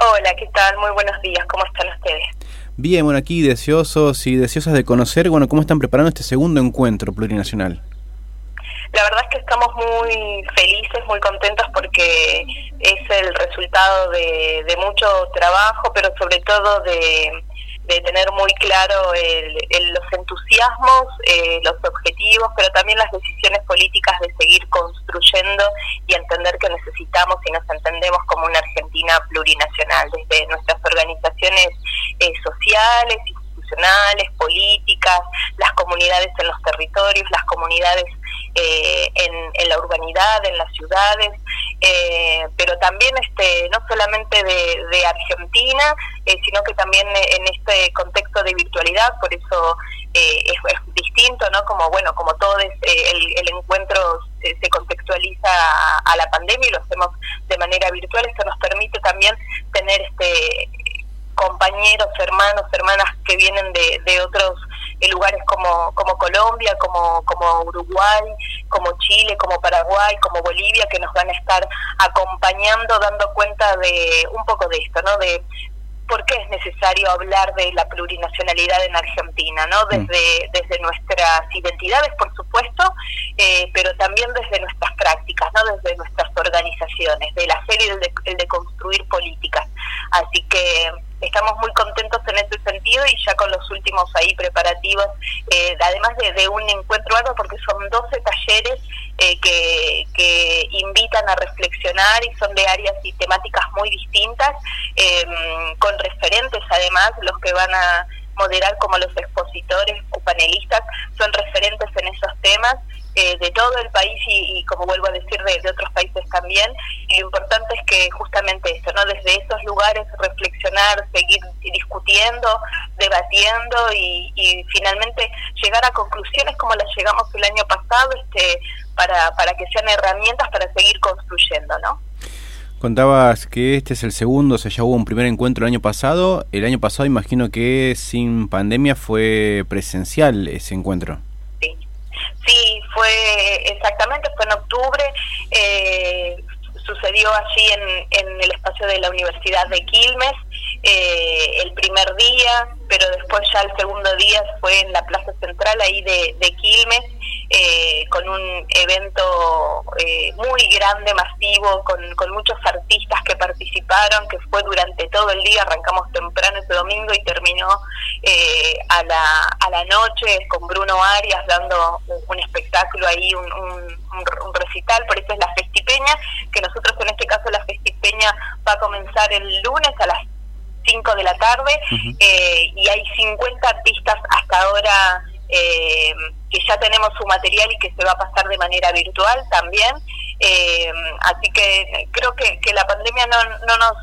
Hola, ¿qué tal? Muy buenos días, ¿cómo están ustedes? Bien, bueno, aquí deseosos y deseosas de conocer, bueno, cómo están preparando este segundo encuentro plurinacional. La verdad es que estamos muy felices, muy contentos porque es el resultado de, de mucho trabajo, pero sobre todo de, de tener muy claro el, los entusiasmos, eh, los objetivos, pero también las decisiones políticas de seguir construyendo y entender que necesitamos y nos entendemos como una Argentina plurinacional, desde nuestras organizaciones eh, sociales, institucionales, políticas, las comunidades en los territorios, las comunidades eh, en, la urbanidad, en las ciudades, eh, pero también este no solamente de, Argentina, eh, sino que también en este contexto de virtualidad, por eso es, distinto, ¿no? Como bueno, como todo el, el, encuentro se contextualiza a, la pandemia y lo hacemos de manera virtual, esto nos permite también tener este compañeros, hermanos, hermanas que vienen de, de otros en lugares como, como Colombia, como, como Uruguay, como Chile, como Paraguay, como Bolivia, que nos van a estar acompañando, dando cuenta de un poco de esto, ¿no? De por qué es necesario hablar de la plurinacionalidad en Argentina, ¿no? Mm. Desde, desde nuestras identidades, por supuesto, eh, pero también desde nuestras prácticas, ¿no? Desde nuestras organizaciones, de la serie el de, el de construir políticas. Así que estamos muy contentos y ya con los últimos ahí preparativos, eh, además de, un encuentro algo, porque son 12 talleres eh, que, que, invitan a reflexionar y son de áreas y temáticas muy distintas, em, con referentes además, los que van a moderar como los expositores o panelistas son referentes en esos temas eh, de todo el país y, como vuelvo a decir, de, otros países también. Y lo importante es que justamente eso, ¿no? Desde esos lugares reflexionar, seguir discutiendo, debatiendo y, finalmente llegar a conclusiones como las llegamos el año pasado, este, para, para que sean herramientas para seguir construyendo, ¿no? Contabas que este es el segundo, o sea, ya hubo un primer encuentro el año pasado. El año pasado imagino que sin pandemia fue presencial ese encuentro. Sí, fue exactamente, fue en octubre. Eh, sucedió allí en, en, el espacio de la Universidad de Quilmes eh, el primer día, pero después ya el segundo día fue en la Plaza Central ahí de, de Quilmes eh, con un evento eh, muy grande, masivo, con, con, muchos artistas que participaron, que fue durante todo el día, arrancamos temprano ese domingo y terminó eh, a, la, a la noche con Bruno Arias dando un, espectáculo ahí, un, un, recital, por eso es la Festipeña, que nosotros en este caso la Festipeña va a comenzar el lunes a las 5 de la tarde y hay 50 artistas hasta ahora eh, que ya tenemos su material y que se va a pasar de manera virtual también. Eh, así que creo que, que la pandemia no, no nos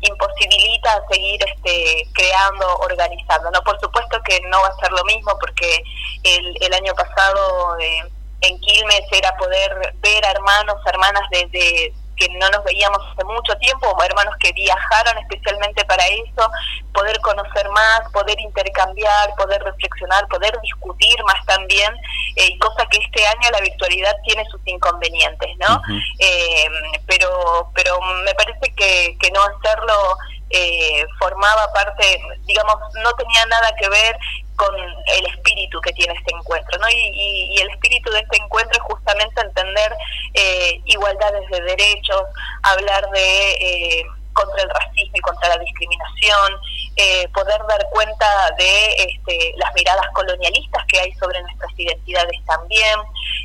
imposibilita seguir este, creando, organizando. No, por supuesto que no va a ser lo mismo porque el, el año pasado eh, en Quilmes era poder ver a hermanos, hermanas desde que no nos veíamos hace mucho tiempo, hermanos que viajaron especialmente para eso, poder conocer más, poder intercambiar, poder reflexionar, poder discutir más también, eh, cosa que este año la virtualidad tiene sus inconvenientes, ¿no? eh, pero, pero me parece que, que no hacerlo eh, formaba parte, digamos, no tenía nada que ver con el espíritu que tiene este encuentro, ¿no? Y, el espíritu de este encuentro es justamente entender eh, igualdades de derechos, hablar de eh, contra el racismo y contra la discriminación, eh, poder dar cuenta de este, las miradas colonialistas que hay sobre nuestras identidades también,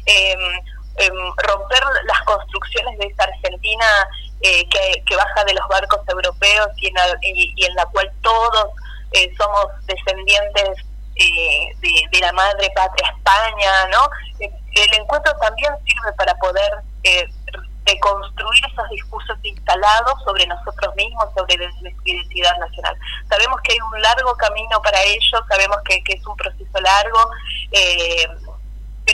em, em, romper las construcciones de esta Argentina que, baja de los barcos europeos y en, y en la cual todos somos descendientes eh, de, la madre patria España, ¿no? Eh, el encuentro también sirve para poder eh, deconstruir esos discursos instalados sobre nosotros mismos, sobre nuestra identidad nacional. Sabemos que hay un largo camino para ello, sabemos que, es un proceso largo,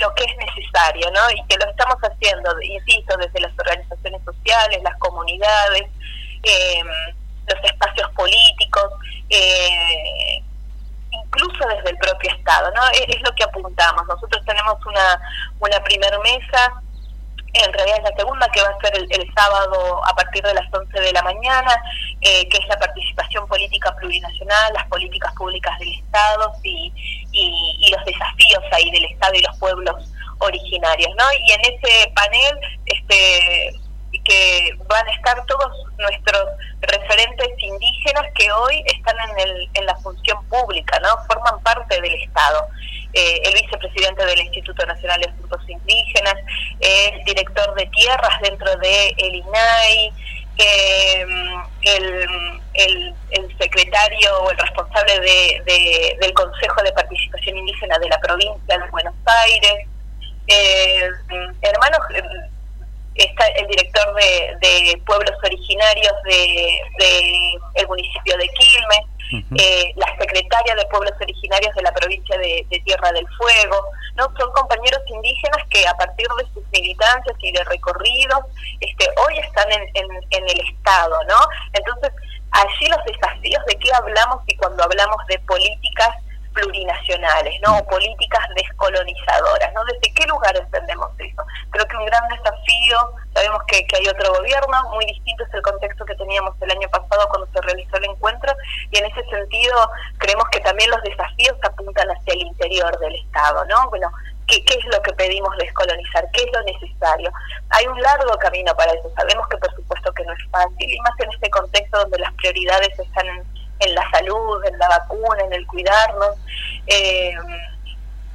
pero que es necesario, ¿no? Y que lo estamos haciendo, insisto, desde las organizaciones sociales, las comunidades, los espacios políticos, eh, incluso desde el propio Estado, ¿no? Es, lo que apuntamos. Nosotros tenemos una, una primer mesa, en realidad es la segunda que va a ser el, sábado a partir de las 11 de la mañana, eh, que es la participación política plurinacional, las políticas públicas del Estado y, y, los desafíos ahí del Estado y los pueblos originarios, ¿no? Y en ese panel, este que van a estar todos nuestros referentes indígenas que hoy están en, el, en la función pública, ¿no? Forman parte del Estado. Eh, el vicepresidente del Instituto Nacional de Asuntos Indígenas, el director de tierras dentro de el INAI, eh, el, el, secretario o el responsable de, del Consejo de Participación Indígena de la provincia de Buenos Aires, eh, hermanos está el director de, pueblos originarios de, el municipio de Quilmes, eh, la secretaria de pueblos originarios de la provincia de, Tierra del Fuego, no son compañeros indígenas que a partir de sus militancias y de recorridos, este, hoy están en, en el estado, ¿no? Entonces allí los desafíos de qué hablamos y cuando hablamos de políticas plurinacionales, ¿no? O políticas descolonizadoras, ¿no? ¿Desde qué lugar entendemos eso? Creo que un gran desafío, sabemos que, que hay otro gobierno, muy distinto es el contexto que teníamos el año pasado cuando se realizó el encuentro, y en ese sentido creemos que también los desafíos apuntan hacia el interior del Estado, ¿no? Bueno, ¿Qué, ¿Qué, es lo que pedimos descolonizar? ¿Qué es lo necesario? Hay un largo camino para eso. Sabemos que por supuesto que no es fácil, y más en este contexto donde las prioridades están en, en la salud, en la vacuna, en el cuidarnos, eh,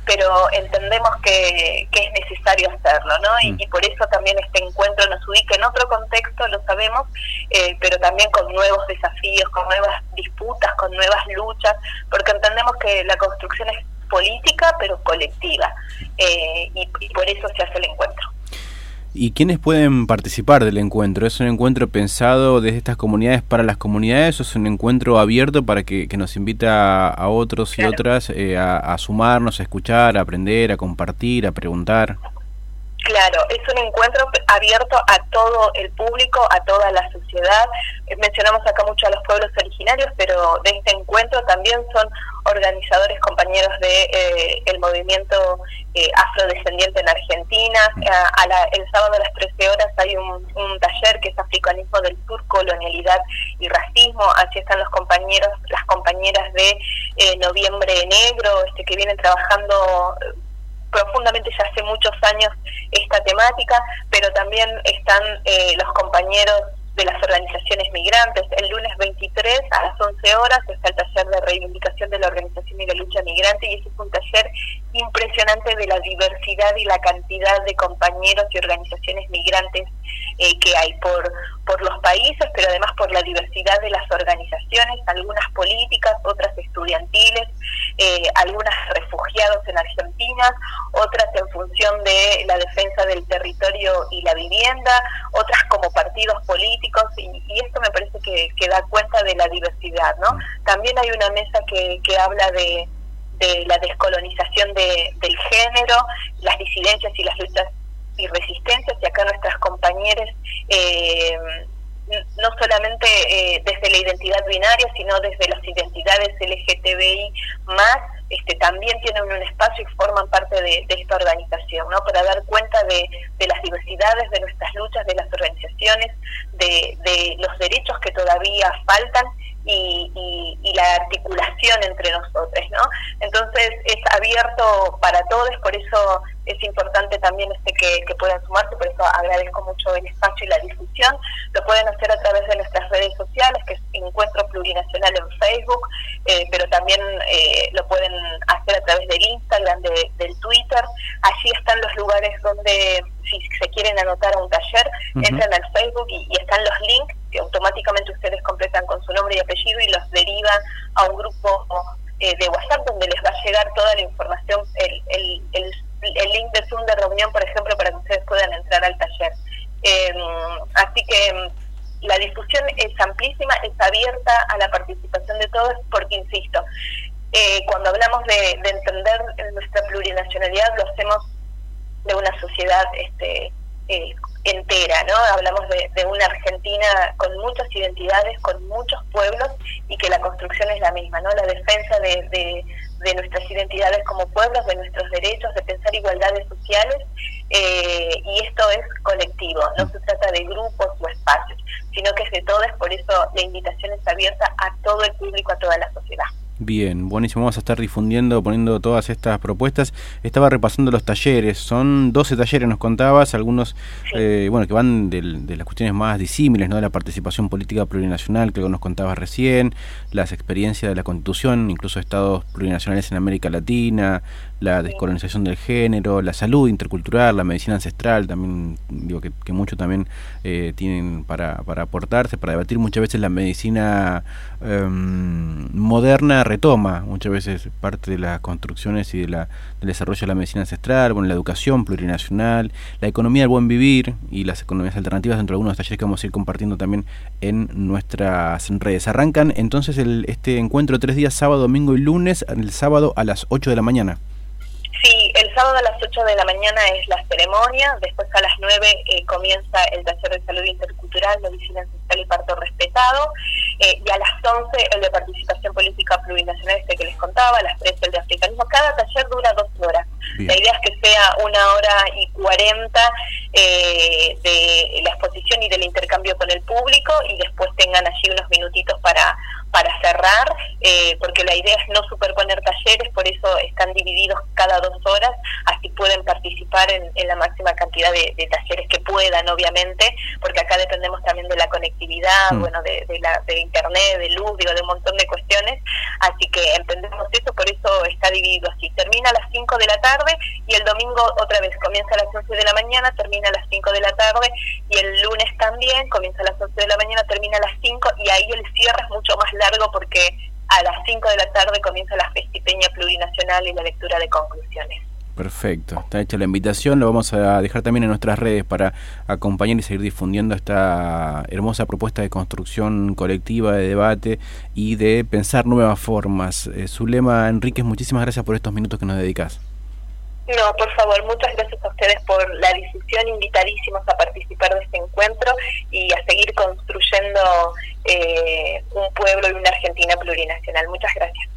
pero entendemos que, que, es necesario hacerlo, ¿no? Y, mm. por eso también este encuentro nos ubica en otro contexto, lo sabemos, eh, pero también con nuevos desafíos, con nuevas disputas, con nuevas luchas, porque entendemos que la construcción es política, pero colectiva, eh, y por eso se hace el encuentro. ¿Y quiénes pueden participar del encuentro? ¿Es un encuentro pensado desde estas comunidades para las comunidades o es un encuentro abierto para que, nos invita a, otros y otras eh, a, a, sumarnos, a escuchar, a aprender, a compartir, a preguntar? Claro, es un encuentro abierto a todo el público, a toda la sociedad. Eh, mencionamos acá mucho a los pueblos originarios, pero de este encuentro también son organizadores compañeros de eh, el movimiento eh, afrodescendiente en Argentina. el sábado a las 13 horas hay un, taller que es Africanismo del Sur, Colonialidad y Racismo. Así están los compañeros, las compañeras de Noviembre Negro, este que vienen trabajando profundamente ya hace muchos años esta temática, pero también están eh, los compañeros de las organizaciones migrantes. El lunes 23 a las 11 horas está el taller de reivindicación de la organización y la lucha migrante y ese es un taller impresionante de la diversidad y la cantidad de compañeros y organizaciones migrantes eh, que hay por, por los países, pero además por la diversidad de las organizaciones, algunas políticas, otras estudiantiles, eh, algunas refugiados en Argentina, otras en función de la defensa del territorio y la vivienda, otras como partidos políticos, y, esto me parece que, da cuenta de la diversidad. ¿no? También hay una mesa que, que habla de, de la descolonización de, del género, las disidencias y las luchas y resistencias, y acá nuestras compañeras eh, no solamente eh, desde la identidad binaria, sino desde las identidades LGTBI más, este, también tienen un espacio y forman parte de, esta organización, ¿no? Para dar cuenta de, las diversidades, de nuestras luchas, de las organizaciones, de, de los derechos que todavía faltan y, la articulación entre nosotros, ¿no? Entonces es abierto para todos, por eso es importante también este que, puedan sumarse, por eso agradezco mucho el espacio y la difusión. Lo pueden hacer a través de nuestras redes sociales, que es Encuentro Plurinacional en Facebook, eh, pero también eh, lo pueden hacer a través del Instagram, del Twitter. Allí están los lugares donde, si se quieren anotar a un taller, entran al Facebook y, están los links que automáticamente ustedes completan con su nombre y apellido y los derivan a un grupo eh, de WhatsApp donde les va a llegar toda la información, el, el, el el link de Zoom de reunión, por ejemplo, para que ustedes puedan entrar al taller. Em, así que em, la discusión es amplísima, es abierta a la participación de todos, porque, insisto, eh, cuando hablamos de, entender nuestra plurinacionalidad, lo hacemos de una sociedad este, eh, entera, ¿no? Hablamos de, una Argentina con muchas identidades, con muchos pueblos y que la construcción es la misma, ¿no? La defensa de, nuestras identidades como pueblos, de nuestros derechos, de pensar igualdades sociales eh, y esto es colectivo, no se trata de grupos o espacios, sino que es de todos, por eso la invitación es abierta a todo el público, a toda la sociedad. Bien, buenísimo. Vamos a estar difundiendo, poniendo todas estas propuestas. Estaba repasando los talleres. Son 12 talleres, nos contabas, algunos eh, bueno que van de, las cuestiones más disímiles, ¿no? de la participación política plurinacional, que nos contabas recién, las experiencias de la Constitución, incluso estados plurinacionales en América Latina, la descolonización del género, la salud intercultural, la medicina ancestral, también digo que, mucho también eh, tienen para, para aportarse, para debatir muchas veces la medicina em, moderna retoma muchas veces parte de las construcciones y de la, del desarrollo de la medicina ancestral, bueno, la educación plurinacional, la economía del buen vivir y las economías alternativas dentro de algunos talleres que vamos a ir compartiendo también en nuestras redes. Arrancan entonces el, este encuentro tres días, sábado, domingo y lunes, el sábado a las 8 de la mañana. Sábado a las 8 de la mañana es la ceremonia, después a las 9 eh, comienza el taller de salud intercultural, medicina ancestral y parto respetado, eh, y a las 11 el de participación política plurinacional, este que les contaba, a las 3 el de africanismo. Cada taller dura dos horas. La idea es que sea una hora y 40 eh, de la exposición y del intercambio con el público y después tengan allí unos minutitos para para cerrar, eh, porque la idea es no superponer talleres, por eso están divididos cada dos horas, así pueden participar en, la máxima cantidad de, talleres que puedan, obviamente, porque acá dependemos también de la conectividad, mm. bueno, de, la, de internet, de luz, digo, de un montón de cuestiones, así que entendemos eso, por eso está dividido así. Termina a las 5 de la tarde y el domingo otra vez comienza a las 11 de la mañana, termina a las 5 de la tarde y el lunes también comienza a las 11 de la mañana, termina a las 5 y ahí el cierre es mucho más largo porque a las 5 de la tarde comienza la festipeña plurinacional y la lectura de conclusiones. Perfecto, está hecha la invitación, lo vamos a dejar también en nuestras redes para acompañar y seguir difundiendo esta hermosa propuesta de construcción colectiva, de debate y de pensar nuevas formas. Eh, Zulema Enríquez, muchísimas gracias por estos minutos que nos dedicas. No, por favor, muchas gracias a ustedes por la difusión, invitadísimos a participar de este encuentro y a seguir construyendo eh, un pueblo y una Argentina plurinacional. Muchas gracias.